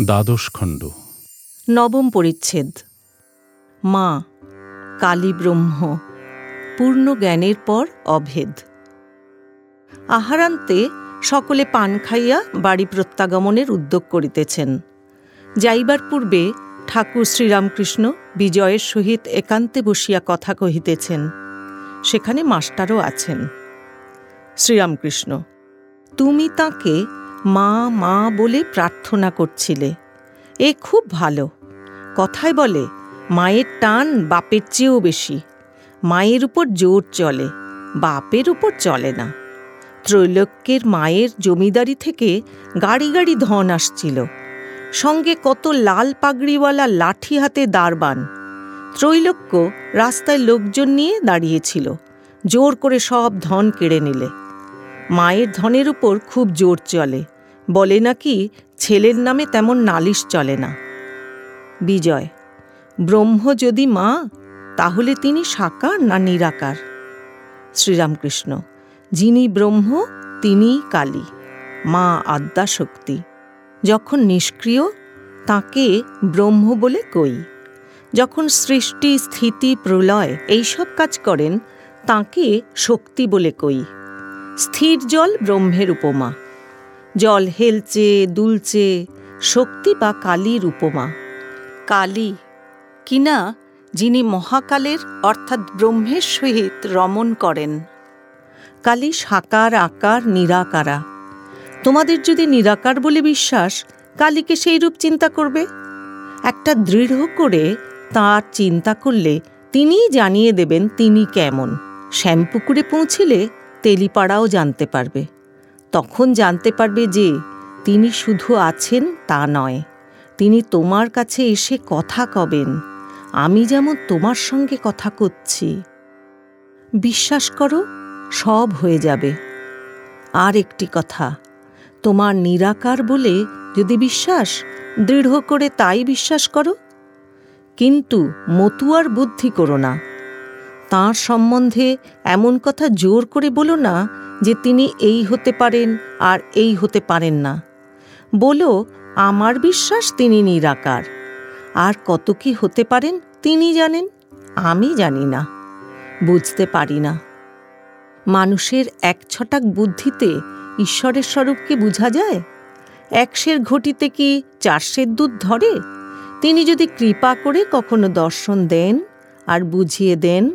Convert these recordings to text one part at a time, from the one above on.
দ্বাদশ খণ্ড। নবম পরিচ্ছেদ। মা কালী ব্রহ্ম পূর্ণ জ্ঞানের পর অভেদ। আহারান্তে সকলে পান খাইয়া বাড়ি প্রত্যাগমনের উদ্যোগ করিতেছেন। যাইবার পূর্বে ঠাকুর শ্রীরামকৃষ্ণ বিজয়ের সহিত একান্তে বসিয়া কথা কহিতেছেন। সেখানে মাস্টারও আছেন। শ্রীরামকৃষ্ণ, তুমি তাকে মা মা বলে প্রার্থনা করছিলে। এ খুব ভালো। কথায় বলে, মায়ের টান বাপের চেয়েও বেশি। মায়ের উপর জোর চলে, বাপের উপর চলে না। ত্রৈলোক্যের মায়ের জমিদারি থেকে গাড়ি গাড়ি ধন আসছিল। সঙ্গে কত লাল পাগড়িওয়ালা লাঠি হাতে দারবান। ত্রৈলোক্য রাস্তায় লোকজন নিয়ে দাঁড়িয়েছিল, জোর করে সব ধন কেড়ে নিলে। মায়ের ধনের উপর খুব জোর চলে। বলে নাকি ছেলের নামে তেমন নালিশ চলে না। বিজয়, ব্রহ্ম যদি মা, তাহলে তিনি সাকার না নিরাকার? শ্রীরামকৃষ্ণ, যিনি ব্রহ্ম তিনি কালী, মা আদ্যা শক্তি যখন নিষ্ক্রিয়, তাকে ব্রহ্ম বলে কই। যখন সৃষ্টি, স্থিতি, প্রলয় এইসব কাজ করেন, তাকে শক্তি বলে কই। স্থির জল ব্রহ্মের উপমা। জল হেলচে, দুলচে, শক্তি বা কালীর উপমা কালী কিনা যিনি মহাকালের অর্থাৎ ব্রহ্মের সহিত রমণ করেন। কালী সাকার, আকার, নিরাকারা। তোমাদের যদি নিরাকার বলে বিশ্বাস, কালীকে সেই রূপ চিন্তা করবে? একটা দৃঢ় করে তার চিন্তা করলে তিনিই জানিয়ে দেবেন তিনি কেমন। শ্যামপুকুরে পৌঁছিলে তেলিপাড়াও জানতে পারবে। তখন জানতে পারবে যে তিনি শুধু আছেন তা নয়। তিনি তোমার কাছে এসে কথা কবেন। আমি যেমন তোমার সঙ্গে কথা করছি। বিশ্বাস করো, সব হয়ে যাবে। আর একটি কথা, তোমার নিরাকার বলে যদি বিশ্বাস, দৃঢ় করে তাই বিশ্বাস করো। কিন্তু মতুয়ার বুদ্ধি করো না। তাঁর সম্বন্ধে এমন কথা জোর করে বলো না যে তিনি এই হতে পারেন আর এই হতে পারেন না। বলো, আমার বিশ্বাস তিনি নিরাকার। আর কত কি হতে পারেন তিনি জানেন? আমি জানি না। বুঝতে পারি না। মানুষের এক ছটাক বুদ্ধিতে ঈশ্বরের স্বরূপকে বোঝা যায়? একশের ঘটিতে কি চারশের দুধ ধরে? তিনি যদি কৃপা করে কখনো দর্শন দেন আর বুঝিয়ে দেন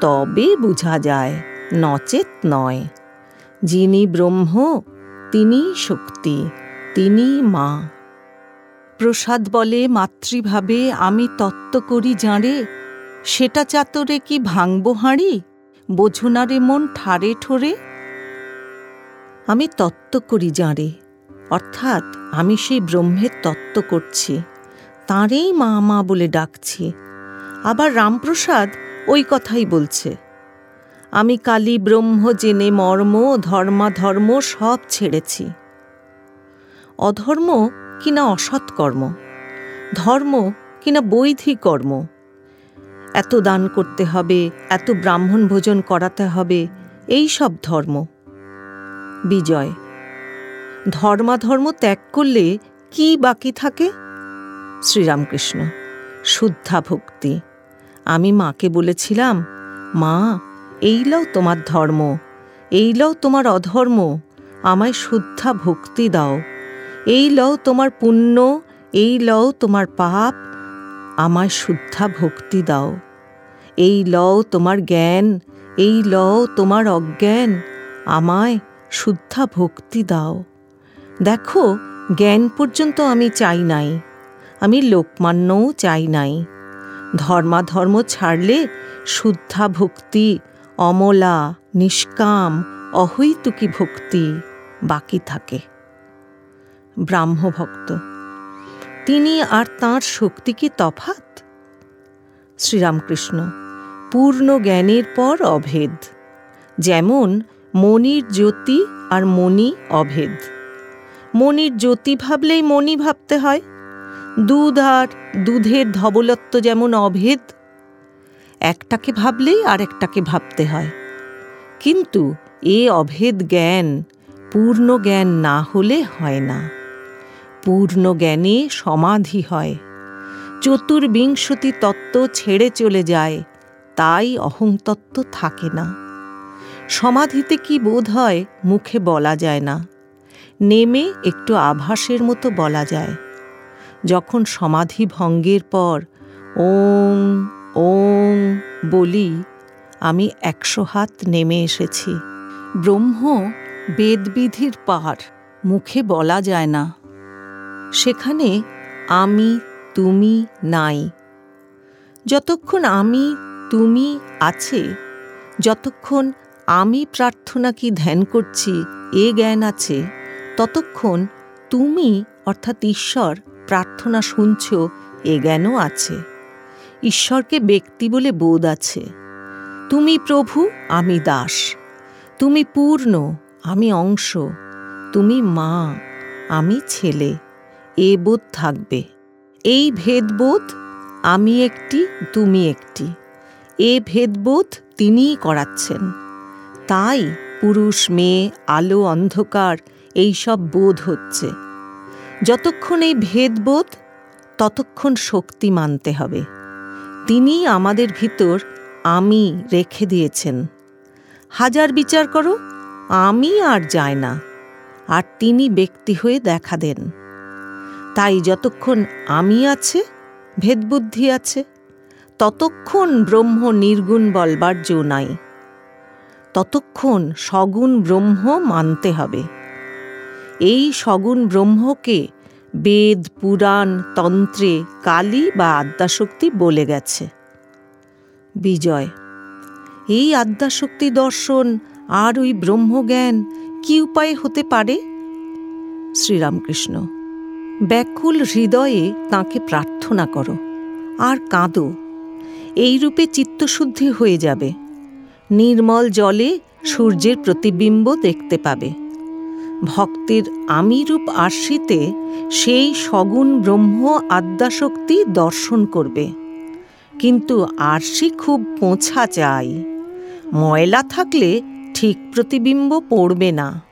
তবে বুঝা যায়, নচেত নয়। যিনি ব্রহ্ম তিনি শক্তি তিনি মা। প্রসাদ বলে মাতৃভাবে আমি তত্ত্ব করি জাঁড়ে সেটা চাতরে কি ভাঙব হাঁড়ি, বোঝনারে মন ঠারে ঠোরে? আমি তত্ত্ব করি জাঁড়ে অর্থাৎ আমি সেই ব্রহ্মের তত্ত্ব করছি, তাঁরেই মা মা বলে ডাকছি। আবার রামপ্রসাদ ওই কথাই বলছে। আমি কালী ব্রহ্ম জেনে মর্ম, ধর্মাধর্ম সব ছেড়েছি। অধর্ম কিনা অসৎকর্ম ধর্ম কিনা বৈধিক কর্ম? এত দান করতে হবে, এত ব্রাহ্মণ ভোজন করাতে হবে, এই সব ধর্ম। বিজয়। ধর্মাধর্ম ত্যাগ করলে কি বাকি থাকে? শ্রীরামকৃষ্ণ। শুদ্ধা ভক্তি আমি মাকে বলেছিলাম, মা, এই লও তোমার ধর্ম, এই লও তোমার অধর্ম, আমায় শুদ্ধা ভক্তি দাও। এই লও তোমার পুণ্য, এই লও তোমার পাপ, আমায় শুদ্ধা ভক্তি দাও। এই লও তোমার জ্ঞান, এই লও তোমার অজ্ঞান, আমায় শুদ্ধা ভক্তি দাও। দেখো, জ্ঞান পর্যন্ত আমি চাই নাই, আমি লোকমান্যও চাই নাই। ধর্মাধর্ম ছাড়লে শুদ্ধা ভক্তি অমলা, নিষ্কাম, অহৈতুকী ভক্তি বাকি থাকে। ব্রাহ্মভক্ত, তিনি আর তাঁর শক্তি কি তফাত শ্রীরামকৃষ্ণ, পূর্ণ জ্ঞানের পর অভেদ, যেমন মনির জ্যোতি আর মণি অভেদ। মনির জ্যোতি ভাবলেই মণি ভাবতে হয়। দুধ আর দুধের ধবলত্ব যেমন অভেদ, একটাকে ভাবলেই আর একটাকে ভাবতে হয়। কিন্তু এ অভেদ জ্ঞান পূর্ণ জ্ঞান না হলে হয় না। পূর্ণ জ্ঞানে সমাধি হয়। চতুর্বিংশতি তত্ত্ব ছেড়ে চলে যায়, তাই অহংতত্ত্ব থাকে না। সমাধিতে কি বোধ হয় মুখে বলা যায় না। নেমে একটু আভাসের মতো বলা যায়। যখন সমাধি ভঙ্গের পর ওং ওং বলি, আমি একশো হাত নেমে এসেছি। ব্রহ্ম বেদবিধির পার, মুখে বলা যায় না। সেখানে আমি, তুমি নাই। যতক্ষণ আমি, তুমি আছে, যতক্ষণ আমি প্রার্থনা কি ধ্যান করছি, এ জ্ঞান আছে, ততক্ষণ তুমি, অর্থাৎ ঈশ্বর প্রার্থনা শুনছ, এ জ্ঞানও আছে। ঈশ্বরকে ব্যক্তি বলে বোধ আছে। তুমি প্রভু, আমি দাস। তুমি পূর্ণ, আমি অংশ। তুমি মা, আমি ছেলে। এ বোধ থাকবে। এই ভেদবোধ, আমি একটি, তুমি একটি। এ ভেদবোধ তিনিই করাচ্ছেন। তাই পুরুষ, মেয়ে, আলো, অন্ধকার, এইসব বোধ হচ্ছে। যতক্ষণ এই ভেদবোধ, ততক্ষণ শক্তি মানতে হবে। তিনি আমাদের ভিতর আমি রেখে দিয়েছেন। হাজার বিচার করো, আমি আর যায় না, আর তিনি ব্যক্তি হয়ে দেখা দেন। তাই যতক্ষণ আমি আছে, ভেদবুদ্ধি আছে, ততক্ষণ ব্রহ্ম নির্গুণ বলবার জো নাই, ততক্ষণ সগুণ ব্রহ্ম মানতে হবে। এই সগুণ ব্রহ্মকে বেদ, পুরাণ, তন্ত্রে, কালী বা আদ্যাশক্তি বলে গেছে। বিজয়, এই আদ্যাশক্তি দর্শন আর ওই ব্রহ্মজ্ঞান কি উপায়ে হতে পারে? শ্রীরামকৃষ্ণ, ব্যাকুল হৃদয়ে তাকে প্রার্থনা করো, আর কাঁদো। এইরূপে চিত্তশুদ্ধি হয়ে যাবে। নির্মল জলে সূর্যের প্রতিবিম্ব দেখতে পাবে। ভক্তের আমিরূপ আশ্রিতে সেই সগুণ ব্রহ্ম আদ্যাশক্তি দর্শন করবে। কিন্তু আরশি খুব পোঁছা চাই ময়লা থাকলে ঠিক প্রতিবিম্ব পড়বে না।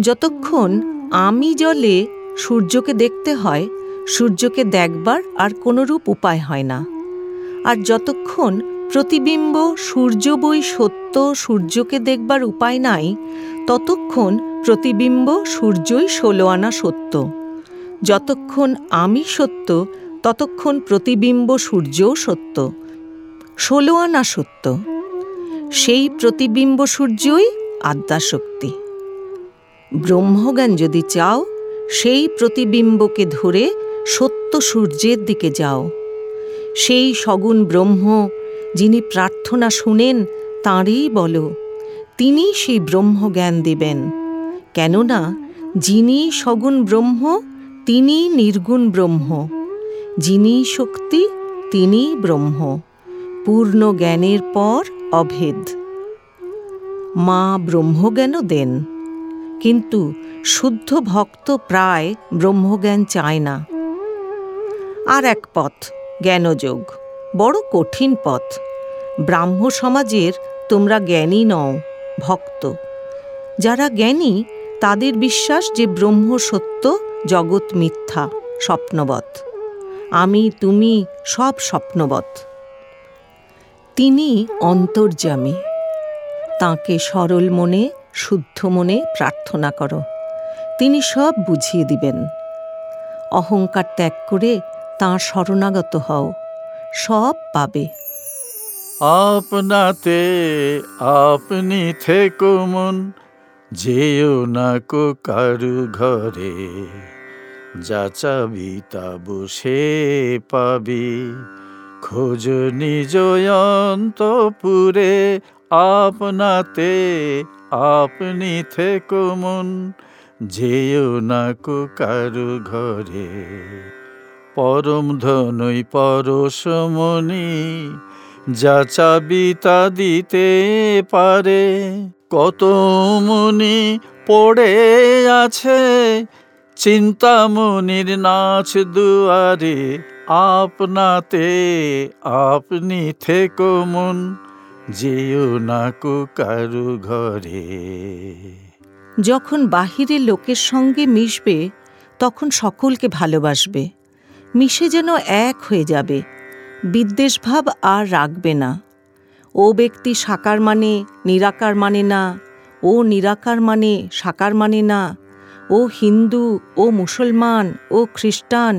যতক্ষণ আমি জলে সূর্যকে দেখতে হয়, সূর্যকে দেখবার আর কোনোরূপ উপায় হয় না। আর যতক্ষণ প্রতিবিম্ব সূর্য বই সত্য সূর্যকে দেখবার উপায় নাই, ততক্ষণ প্রতিবিম্ব সূর্যই ষোলো আনা সত্য। যতক্ষণ আমি সত্য, ততক্ষণ প্রতিবিম্ব সূর্যও সত্য। ষোলো আনা সত্য। সেই প্রতিবিম্ব সূর্যই আদ্যাশক্তি। ব্রহ্মজ্ঞান যদি চাও, সেই প্রতিবিম্বকে ধরে সত্য সূর্যের দিকে যাও। সেই সগুণ ব্রহ্ম, যিনি প্রার্থনা শুনেন, তাঁরই বলো তিনি সেই ব্রহ্মজ্ঞান দেবেন। কেননা যিনি সগুণ ব্রহ্ম, তিনি নির্গুণ ব্রহ্ম। যিনি শক্তি, তিনি ব্রহ্ম। পূর্ণ জ্ঞানের পর অভেদ। মা ব্রহ্মজ্ঞানও দেন। কিন্তু শুদ্ধ ভক্ত প্রায় ব্রহ্মজ্ঞান চায় না। আর এক পথ, জ্ঞানযোগ। বড় কঠিন পথ। ব্রাহ্ম সমাজের তোমরা জ্ঞানী নও, ভক্ত। যারা জ্ঞানী তাদের বিশ্বাস যে ব্রহ্ম সত্য, জগৎ মিথ্যা, স্বপ্নবৎ। আমি, তুমি সব স্বপ্নবৎ। তিনি অন্তর্যামী। তাকে সরল মনে, শুদ্ধ মনে প্রার্থনা করো। তিনি সব বুঝিয়ে দিবেন। অহংকার ত্যাগ করে তাঁর শরণাগত হও। সব পাবে। আপনাতে, আপনি থেকো মন। যেও না কো কারু ঘরে, যা চাবি তা বসে পাবি। খোঁজ নিজ অন্তপুরে, আপনাতে আপনি থেকো মন। যেও না কো কারু ঘরে, পরম ধনই পরশমণি যা চাবি তা দিতে পারে। কত মনি পড়ে আছে, চিন্তামণির নাচ দুয়ারে আপনাতে আপনি থেকো মন, যেও না কো কারু ঘরে। যখন বাহিরে লোকের সঙ্গে মিশবে, তখন সকলকে ভালোবাসবে। মিশে যেন এক হয়ে যাবে। বিদ্বেষভাব আর রাখবে না। ও ব্যক্তি সাকার মানে নিরাকার মানে না, ও নিরাকার মানে সাকার মানে না, ও হিন্দু, ও মুসলমান, ও খ্রিস্টান,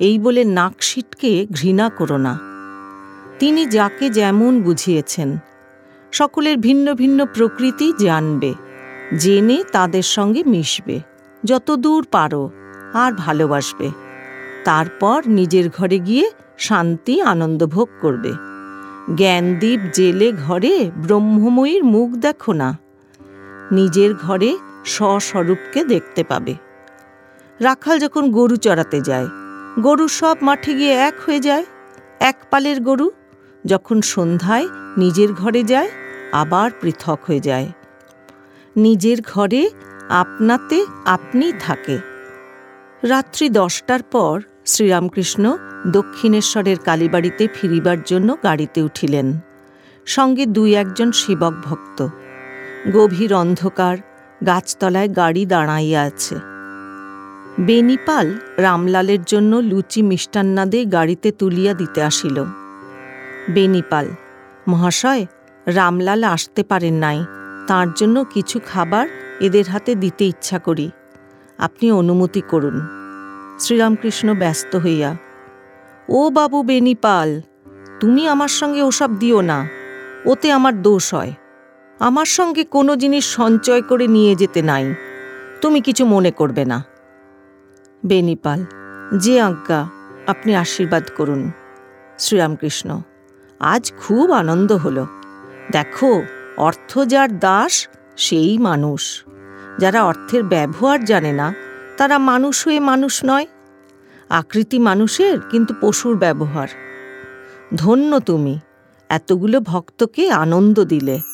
এই বলে নাকশিটকে ঘৃণা করো না। তিনি যাকে যেমন বুঝিয়েছেন, সকলের ভিন্ন ভিন্ন প্রকৃতি জানবে, জেনে তাদের সঙ্গে মিশবে, যত দূর পারো আর ভালোবাসবে, তারপর নিজের ঘরে গিয়ে শান্তি আনন্দ ভোগ করবে। জ্ঞানদীপ জেলে ঘরে ব্রহ্মময়ীর মুখ দেখো না। নিজের ঘরে স্বস্বরূপকে দেখতে পাবে। রাখাল যখন গরু চড়াতে যায়, গরু সব মাঠে গিয়ে এক হয়ে যায়, এক পালের গরু। যখন সন্ধ্যায় নিজের ঘরে যায়, আবার পৃথক হয়ে যায়। নিজের ঘরে আপনাতে আপনি থাকে। রাত্রি দশটার পর শ্রীরামকৃষ্ণ দক্ষিণেশ্বরের কালীবাড়িতে ফিরিবার জন্য গাড়িতে উঠিলেন। সঙ্গে দুই একজন সেবক ভক্ত। গভীর অন্ধকার, গাছতলায় গাড়ি দাঁড়াইয়া আছে। বেনিপাল রামলালের জন্য লুচি মিষ্টান্নাদে গাড়িতে তুলিয়া দিতে আসিল। বেনিপাল, মহাশয়, রামলাল আসতে পারেন নাই। তার জন্য কিছু খাবার এদের হাতে দিতে ইচ্ছা করি। আপনি অনুমতি করুন। শ্রীরামকৃষ্ণ ব্যস্ত হইয়া, ও বাবু বেনিপাল, তুমি আমার সঙ্গে ওসব দিও না, ওতে আমার দোষ হয়। আমার সঙ্গে কোনো জিনিস সঞ্চয় করে নিয়ে যেতে নাই, তুমি কিছু মনে করবে না। বেনিপাল, যে আজ্ঞা, আপনি আশীর্বাদ করুন। শ্রীরামকৃষ্ণ, আজ খুব আনন্দ হলো। দেখো, অর্থ যার দাস, সেই মানুষ। যারা অর্থের ব্যবহার জানে না তারা মানুষ হয়ে মানুষ নয়। আকৃতি মানুষের, কিন্তু পশুর ব্যবহার। ধন্য তুমি, এতগুলো ভক্তকে আনন্দ দিলে।